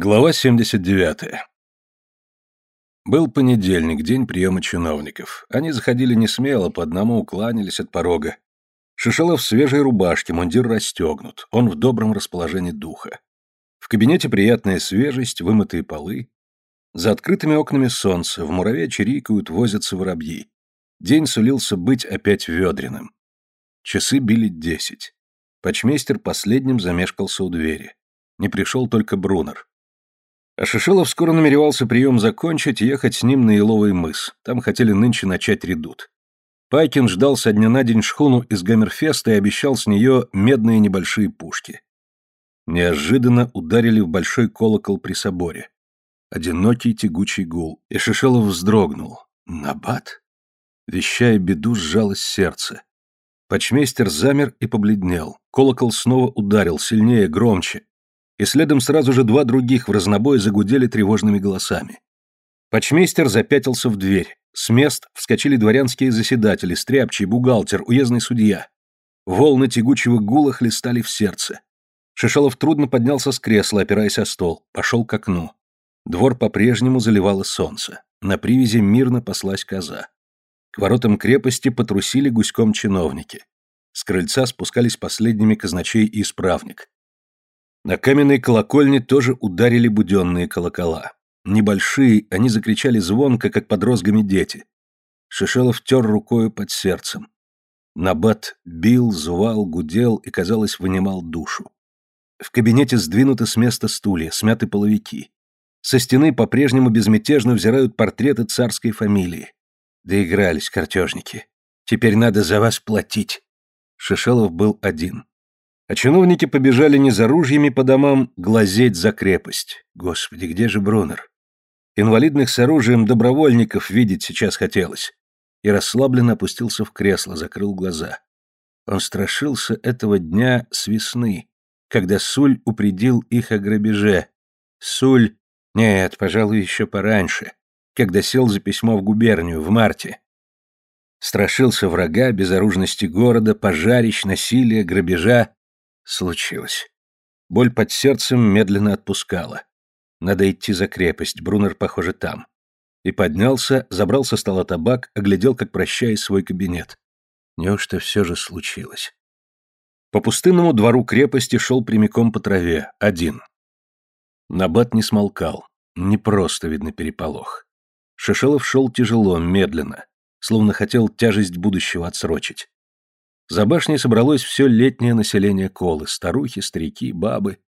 Глава 79. Был понедельник, день приема чиновников. Они заходили не смело, по одному укланялись от порога. Шишелов в свежей рубашке, мундир расстегнут, он в добром расположении духа. В кабинете приятная свежесть, вымытые полы. За открытыми окнами солнце, в мураве чирикают, возятся воробьи. День сулился быть опять ведреным. Часы били десять. Почмейстер последним замешкался у двери. Не пришел только Брунер. А Шишелов скоро намеревался прием закончить и ехать с ним на Еловый мыс. Там хотели нынче начать редут. Пайкин ждал со дня на день шхуну из Гаммерфеста и обещал с нее медные небольшие пушки. Неожиданно ударили в большой колокол при соборе. Одинокий тягучий гул, и Шишелов вздрогнул. Набат? Вещая беду, сжалось сердце. Почмейстер замер и побледнел. Колокол снова ударил, сильнее, громче и следом сразу же два других в разнобой загудели тревожными голосами. Почмейстер запятился в дверь. С мест вскочили дворянские заседатели, стряпчий, бухгалтер, уездный судья. Волны тягучего гула хлестали в сердце. Шишалов трудно поднялся с кресла, опираясь о стол, пошел к окну. Двор по-прежнему заливало солнце. На привязи мирно паслась коза. К воротам крепости потрусили гуськом чиновники. С крыльца спускались последними казначей и исправник. На каменной колокольне тоже ударили буденные колокола. Небольшие, они закричали звонко, как под розгами дети. Шишелов тер рукою под сердцем. Набат бил, звал, гудел и, казалось, вынимал душу. В кабинете сдвинуты с места стулья, смяты половики. Со стены по-прежнему безмятежно взирают портреты царской фамилии. Доигрались картежники. Теперь надо за вас платить. Шишелов был один. А чиновники побежали не за ружьями по домам глазеть за крепость. Господи, где же Брунер? Инвалидных с оружием добровольников видеть сейчас хотелось. И расслабленно опустился в кресло, закрыл глаза. Он страшился этого дня с весны, когда Суль упредил их о грабеже. Суль... Нет, пожалуй, еще пораньше, когда сел за письмо в губернию, в марте. Страшился врага, безоружности города, пожарищ, насилия, грабежа, Случилось. Боль под сердцем медленно отпускала. Надо идти за крепость, Брунер, похоже, там. И поднялся, забрал со стола табак, оглядел, как прощаясь, свой кабинет. Неужто все же случилось? По пустынному двору крепости шел прямиком по траве, один. Набат не смолкал. Не просто, видно, переполох. Шишелов шел тяжело, медленно, словно хотел тяжесть будущего отсрочить. За башней собралось все летнее население Колы, старухи, старики, бабы.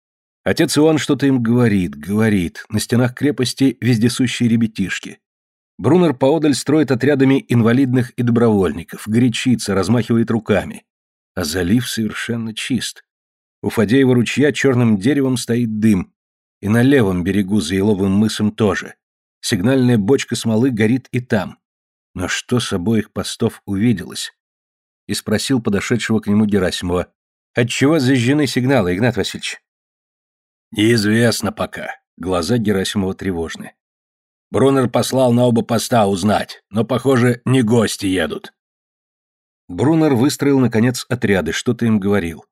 Отец Иоанн что-то им говорит, говорит, на стенах крепости вездесущие ребятишки. Брунер поодаль строит отрядами инвалидных и добровольников, горячится, размахивает руками. А залив совершенно чист. У Фадеева ручья черным деревом стоит дым, и на левом берегу за еловым мысом тоже. Сигнальная бочка смолы горит и там. Но что с обоих постов увиделось? И спросил подошедшего к нему Герасимова. «Отчего зажжены сигналы, Игнат Васильевич?» «Неизвестно пока». Глаза Герасимова тревожны. Брунер послал на оба поста узнать, но, похоже, не гости едут. Брунер выстроил, наконец, отряды, что-то им говорил.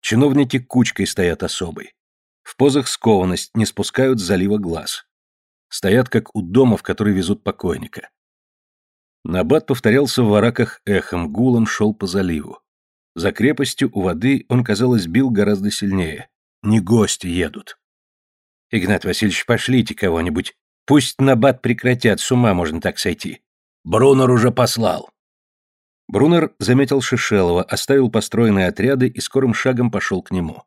Чиновники кучкой стоят особой. В позах скованность, не спускают с залива глаз. Стоят, как у дома, в который везут покойника. Набат повторялся в вараках эхом, гулом шел по заливу. За крепостью у воды он, казалось, бил гораздо сильнее. Не гости едут. Игнат Васильевич, пошлите кого-нибудь. Пусть Набат прекратят, с ума можно так сойти. Брунер уже послал. Брунер заметил Шишелова, оставил построенные отряды и скорым шагом пошел к нему.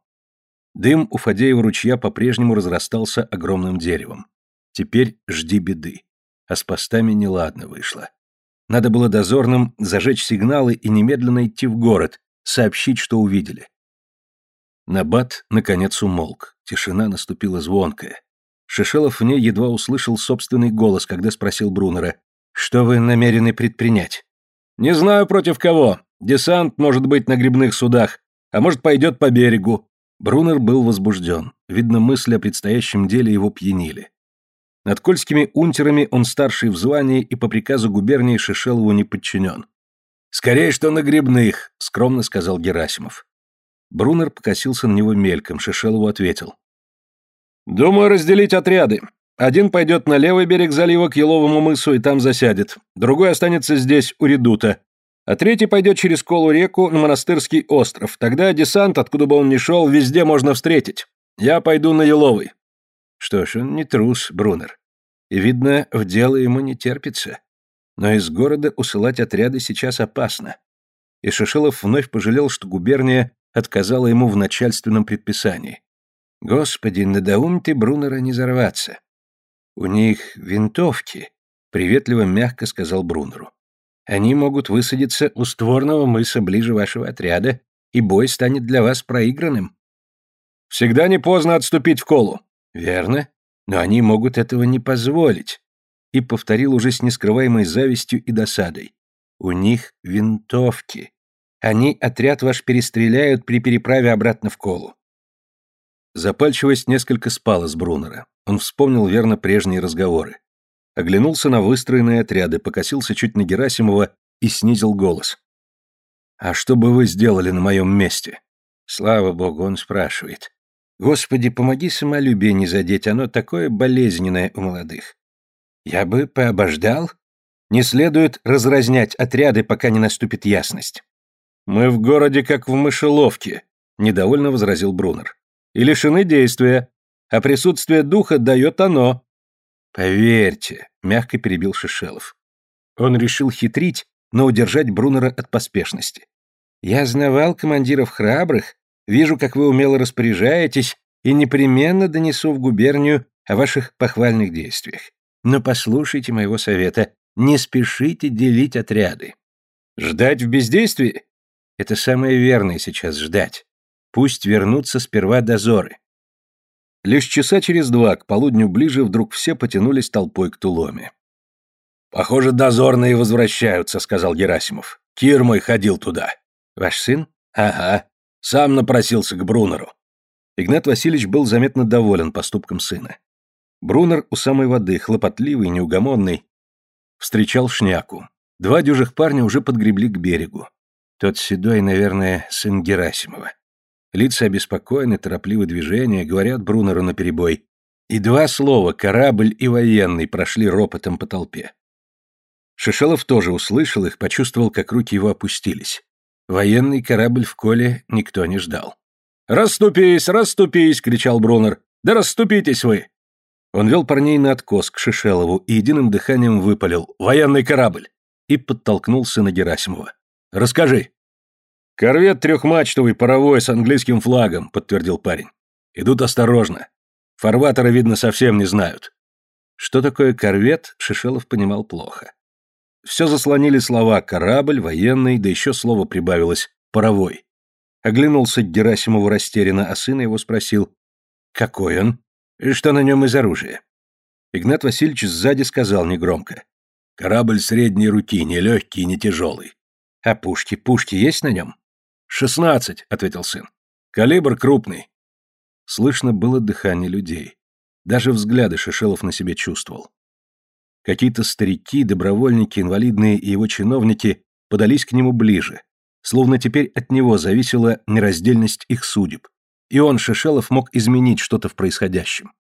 Дым у Фадеева ручья по-прежнему разрастался огромным деревом. Теперь жди беды. А с постами неладно вышло. Надо было дозорным зажечь сигналы и немедленно идти в город, сообщить, что увидели. Набат, наконец, умолк. Тишина наступила звонкая. Шишелов в ней едва услышал собственный голос, когда спросил Брунера, «Что вы намерены предпринять?» «Не знаю, против кого. Десант может быть на грибных судах, а может, пойдет по берегу». Брунер был возбужден. Видно, мысли о предстоящем деле его пьянили. Над кольскими унтерами он старший в звании и по приказу губернии Шишелову не подчинен. «Скорее, что на грибных», — скромно сказал Герасимов. Брунер покосился на него мельком, Шишелову ответил. Думаю разделить отряды. Один пойдет на левый берег залива к Еловому мысу и там засядет. Другой останется здесь, у редута. А третий пойдет через Колу реку на Монастырский остров. Тогда десант, откуда бы он ни шел, везде можно встретить. Я пойду на Еловый. Что ж, он не трус, Брунер. И, видно, в дело ему не терпится. Но из города усылать отряды сейчас опасно. И Шишелов вновь пожалел, что губерния отказала ему в начальственном предписании. Господи, надоум ты, Брунера, не зарваться. «У них винтовки», — приветливо мягко сказал Брунеру. «Они могут высадиться у створного мыса ближе вашего отряда, и бой станет для вас проигранным». «Всегда не поздно отступить в колу». «Верно, но они могут этого не позволить», — и повторил уже с нескрываемой завистью и досадой. «У них винтовки. Они отряд ваш перестреляют при переправе обратно в колу». Запальчивость несколько спала с Брунера. Он вспомнил верно прежние разговоры. Оглянулся на выстроенные отряды, покосился чуть на Герасимова и снизил голос. «А что бы вы сделали на моем месте?» Слава богу, он спрашивает. «Господи, помоги самолюбие не задеть, оно такое болезненное у молодых. Я бы пообождал. Не следует разразнять отряды, пока не наступит ясность». «Мы в городе, как в мышеловке», — недовольно возразил Брунер. «И лишены действия а присутствие духа дает оно. Поверьте, мягко перебил Шишелов. Он решил хитрить, но удержать Брунера от поспешности. Я знавал командиров храбрых, вижу, как вы умело распоряжаетесь, и непременно донесу в губернию о ваших похвальных действиях. Но послушайте моего совета, не спешите делить отряды. Ждать в бездействии? Это самое верное сейчас ждать. Пусть вернутся сперва дозоры. Лишь часа через два, к полудню ближе, вдруг все потянулись толпой к Туломе. «Похоже, дозорные возвращаются», — сказал Герасимов. «Кир мой ходил туда». «Ваш сын?» «Ага. Сам напросился к Брунеру». Игнат Васильевич был заметно доволен поступком сына. Брунер у самой воды, хлопотливый, неугомонный, встречал шняку. Два дюжих парня уже подгребли к берегу. Тот седой, наверное, сын Герасимова. Лица обеспокоены, торопливы движения, говорят Брунеру наперебой. И два слова «корабль» и «военный» прошли ропотом по толпе. Шишелов тоже услышал их, почувствовал, как руки его опустились. Военный корабль в коле никто не ждал. «Расступись, расступись!» — кричал Брунер. «Да расступитесь вы!» Он вел парней на откос к Шишелову и единым дыханием выпалил «Военный корабль!» и подтолкнул сына Герасимова. «Расскажи!» «Корвет трехмачтовый, паровой, с английским флагом», — подтвердил парень. «Идут осторожно. Фарватера, видно, совсем не знают». Что такое корвет, Шишелов понимал плохо. Все заслонили слова «корабль», «военный», да еще слово прибавилось «паровой». Оглянулся Герасимову растерянно, а сына его спросил «Какой он? И что на нем из оружия?» Игнат Васильевич сзади сказал негромко «Корабль средней руки, не легкий, не тяжелый». «А пушки, пушки есть на нем?» «Шестнадцать», — ответил сын. «Калибр крупный». Слышно было дыхание людей. Даже взгляды Шишелов на себе чувствовал. Какие-то старики, добровольники, инвалидные и его чиновники подались к нему ближе, словно теперь от него зависела нераздельность их судеб, и он, Шишелов, мог изменить что-то в происходящем.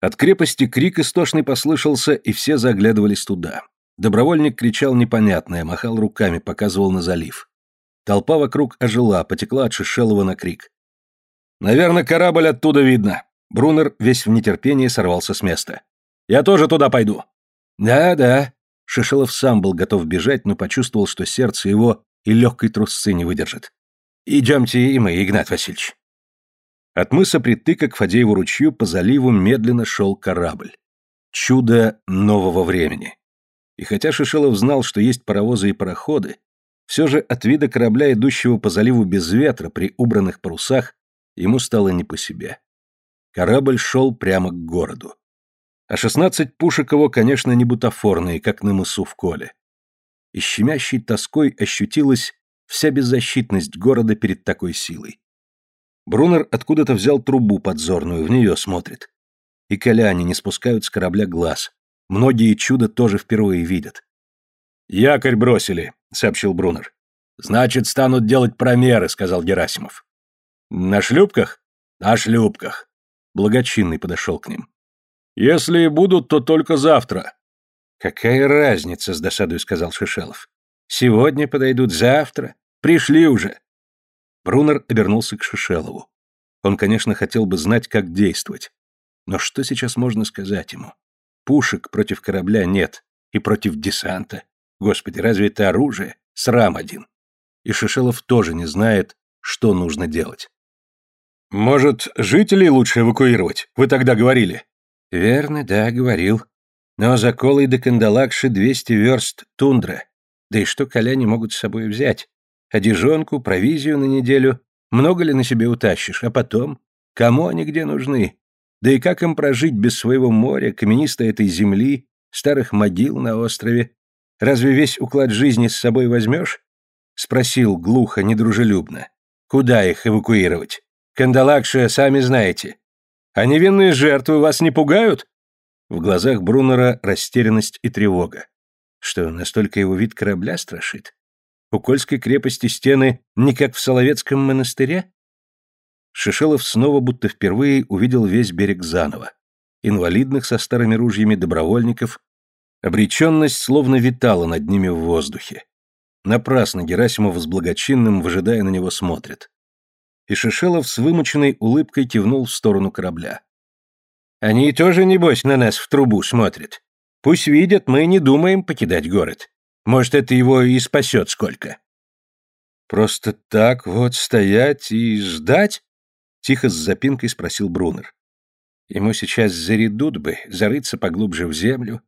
От крепости крик истошный послышался, и все заглядывались туда. Добровольник кричал непонятное, махал руками, показывал на залив. Толпа вокруг ожила, потекла от Шишелова на крик. «Наверное, корабль оттуда видно». Брунер весь в нетерпении сорвался с места. «Я тоже туда пойду». «Да-да». Шишелов сам был готов бежать, но почувствовал, что сердце его и легкой трусцы не выдержит. «Идемте и мы, Игнат Васильевич». От мыса Притыка к Фадееву ручью по заливу медленно шел корабль. Чудо нового времени. И хотя Шишелов знал, что есть паровозы и пароходы, все же от вида корабля, идущего по заливу без ветра при убранных парусах, ему стало не по себе. Корабль шел прямо к городу. А шестнадцать пушек его, конечно, не бутафорные, как на мысу в коле. И щемящей тоской ощутилась вся беззащитность города перед такой силой. Брунер откуда-то взял трубу подзорную, в нее смотрит. И коляне не спускают с корабля глаз. Многие чудо тоже впервые видят. «Якорь бросили», — сообщил Брунер. «Значит, станут делать промеры», — сказал Герасимов. «На шлюпках?» «На шлюпках. Благочинный подошел к ним. «Если и будут, то только завтра». «Какая разница?» — с досадой сказал Шишелов. «Сегодня подойдут, завтра. Пришли уже». Брунер обернулся к Шишелову. Он, конечно, хотел бы знать, как действовать. Но что сейчас можно сказать ему? Пушек против корабля нет, и против десанта. Господи, разве это оружие? Срам один. И Шишелов тоже не знает, что нужно делать. «Может, жителей лучше эвакуировать? Вы тогда говорили». «Верно, да, говорил. Но за Колой до Кандалакши 200 верст тундра. Да и что коляне могут с собой взять? Одежонку, провизию на неделю. Много ли на себе утащишь? А потом? Кому они где нужны? Да и как им прожить без своего моря, каменистой этой земли, старых могил на острове? Разве весь уклад жизни с собой возьмешь? Спросил глухо, недружелюбно. Куда их эвакуировать? Кандалакша, сами знаете. А невинные жертвы вас не пугают? В глазах Брунера растерянность и тревога. Что, настолько его вид корабля страшит? У Кольской крепости стены не как в Соловецком монастыре? Шишелов снова будто впервые увидел весь берег заново. Инвалидных со старыми ружьями добровольников. Обреченность словно витала над ними в воздухе. Напрасно Герасимов с благочинным, выжидая на него, смотрит. И Шишелов с вымученной улыбкой кивнул в сторону корабля. «Они тоже, небось, на нас в трубу смотрят. Пусть видят, мы не думаем покидать город. Может, это его и спасет сколько». «Просто так вот стоять и ждать?» Тихо с запинкой спросил Брунер. Ему сейчас зарядут бы, зарыться поглубже в землю.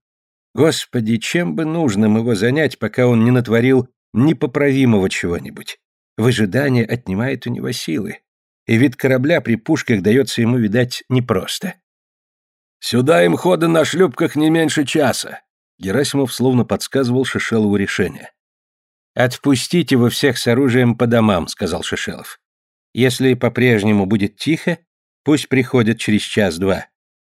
Господи, чем бы нужным его занять, пока он не натворил непоправимого чего-нибудь? Выжидание отнимает у него силы. И вид корабля при пушках дается ему, видать, непросто. «Сюда им хода на шлюпках не меньше часа», Герасимов словно подсказывал Шишелову решение. «Отпустите его всех с оружием по домам», — сказал Шишелов. Если по-прежнему будет тихо, пусть приходят через час-два.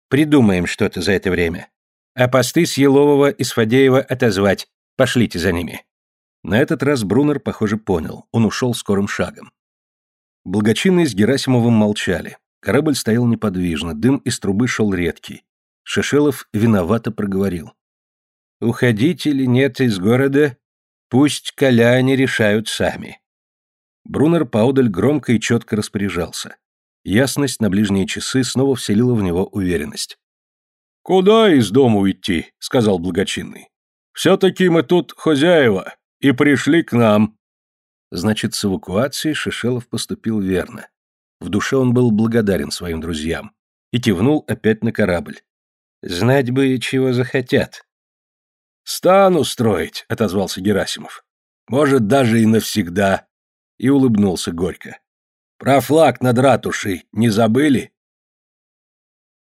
Придумаем что-то за это время. А посты с Елового и Сфадеева отозвать. Пошлите за ними». На этот раз Брунер, похоже, понял. Он ушел скорым шагом. Благочинные с Герасимовым молчали. Корабль стоял неподвижно, дым из трубы шел редкий. Шешелов виновато проговорил. «Уходить или нет из города, пусть коляне решают сами. Брунер поодаль громко и четко распоряжался. Ясность на ближние часы снова вселила в него уверенность. «Куда из дому идти?» — сказал благочинный. «Все-таки мы тут хозяева и пришли к нам». Значит, с эвакуацией Шишелов поступил верно. В душе он был благодарен своим друзьям и кивнул опять на корабль. «Знать бы, чего захотят». «Стану строить», — отозвался Герасимов. «Может, даже и навсегда и улыбнулся горько. «Про флаг над ратушей не забыли?»